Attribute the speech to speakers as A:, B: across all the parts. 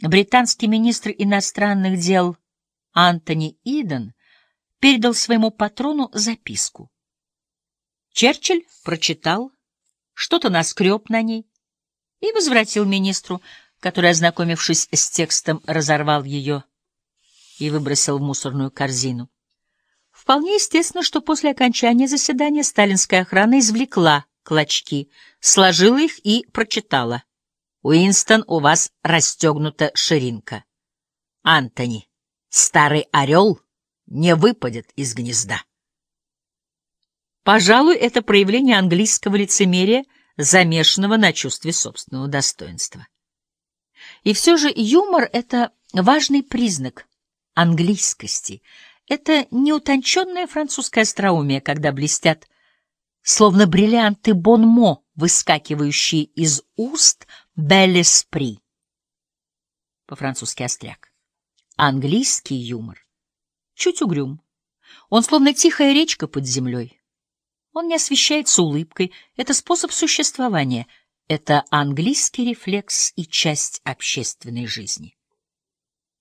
A: британский министр иностранных дел Антони Иден передал своему патрону записку. Черчилль прочитал, что-то наскреб на ней и возвратил министру, который, ознакомившись с текстом, разорвал ее и выбросил в мусорную корзину. Вполне естественно, что после окончания заседания сталинская охрана извлекла клочки, сложила их и прочитала. «Уинстон, у вас расстегнута ширинка. Антони, старый орел не выпадет из гнезда». Пожалуй, это проявление английского лицемерия, замешанного на чувстве собственного достоинства. И все же юмор — это важный признак английскости. Это неутонченное французское остроумие, когда блестят, словно бриллианты Бонмо, выскакивающие из уст Беллеспри. По-французски остряк. Английский юмор чуть угрюм. Он словно тихая речка под землей. Он не освещается улыбкой. Это способ существования. Это английский рефлекс и часть общественной жизни.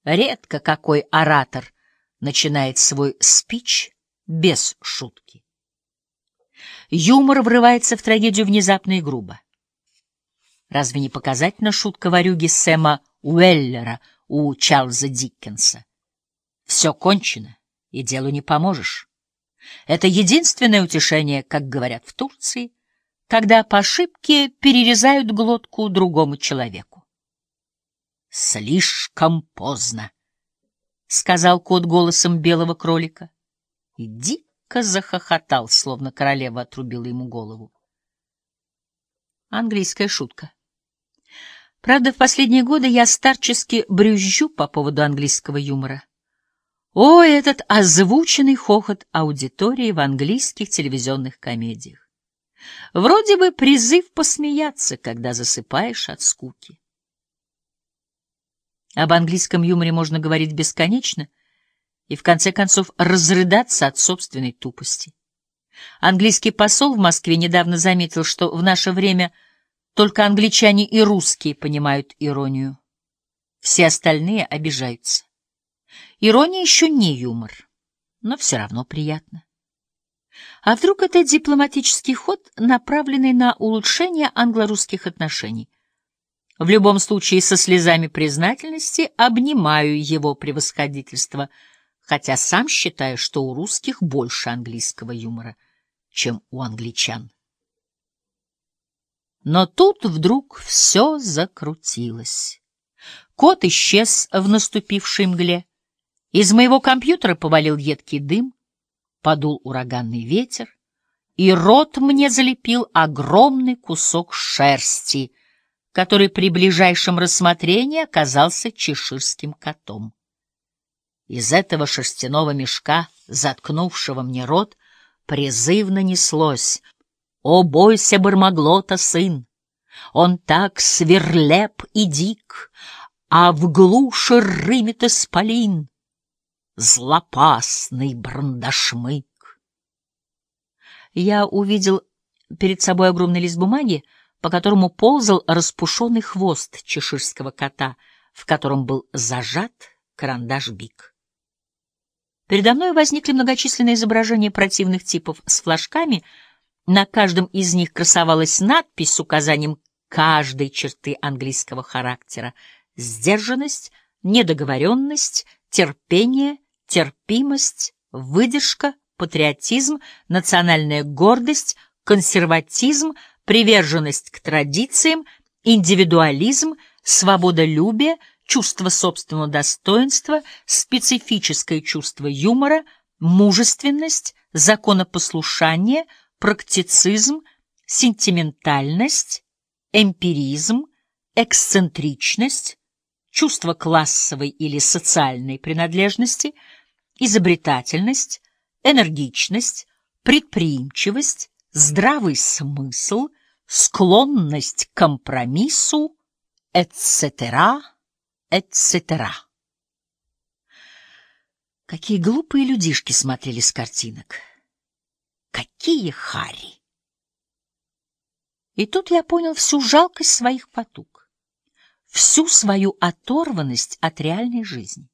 A: Редко какой оратор начинает свой спич без шутки. Юмор врывается в трагедию внезапно и грубо. Разве не показательна шутка ворюги Сэма Уэллера у Чарльза Диккенса? Все кончено, и делу не поможешь. Это единственное утешение, как говорят в Турции, когда по ошибке перерезают глотку другому человеку. «Слишком поздно», — сказал кот голосом белого кролика. И дико захохотал, словно королева отрубила ему голову. Английская шутка. Правда, в последние годы я старчески брюзжу по поводу английского юмора. О, этот озвученный хохот аудитории в английских телевизионных комедиях! Вроде бы призыв посмеяться, когда засыпаешь от скуки. Об английском юморе можно говорить бесконечно и, в конце концов, разрыдаться от собственной тупости. Английский посол в Москве недавно заметил, что в наше время только англичане и русские понимают иронию. Все остальные обижаются. Ирония еще не юмор, но все равно приятно. А вдруг это дипломатический ход, направленный на улучшение англо-русских отношений? В любом случае, со слезами признательности обнимаю его превосходительство, хотя сам считаю, что у русских больше английского юмора, чем у англичан. Но тут вдруг все закрутилось. Кот исчез в наступившей мгле. Из моего компьютера повалил едкий дым, подул ураганный ветер, и рот мне залепил огромный кусок шерсти, который при ближайшем рассмотрении оказался чеширским котом. Из этого шерстяного мешка, заткнувшего мне рот, призывно неслось «О, бойся, Бармаглота, сын! Он так сверлеп и дик, а в глуши рымет исполин!» злопасный брандашмык. Я увидел перед собой огромный лист бумаги, по которому ползал распушенный хвост чеширского кота, в котором был зажат карандаш Бик. Передо мной возникли многочисленные изображения противных типов с флажками, на каждом из них красовалась надпись с указанием каждой черты английского характера — сдержанность, недоговоренность, терпение — терпимость, выдержка, патриотизм, национальная гордость, консерватизм, приверженность к традициям, индивидуализм, свободолюбие, чувство собственного достоинства, специфическое чувство юмора, мужественность, законопослушание, практицизм, сентиментальность, эмпиризм, эксцентричность, чувство классовой или социальной принадлежности — изобретательность, энергичность, предприимчивость, здравый смысл, склонность к компромиссу, etc., etc. Какие глупые людишки смотрели с картинок. Какие хари! И тут я понял всю жалкость своих потуг. всю свою оторванность от реальной жизни.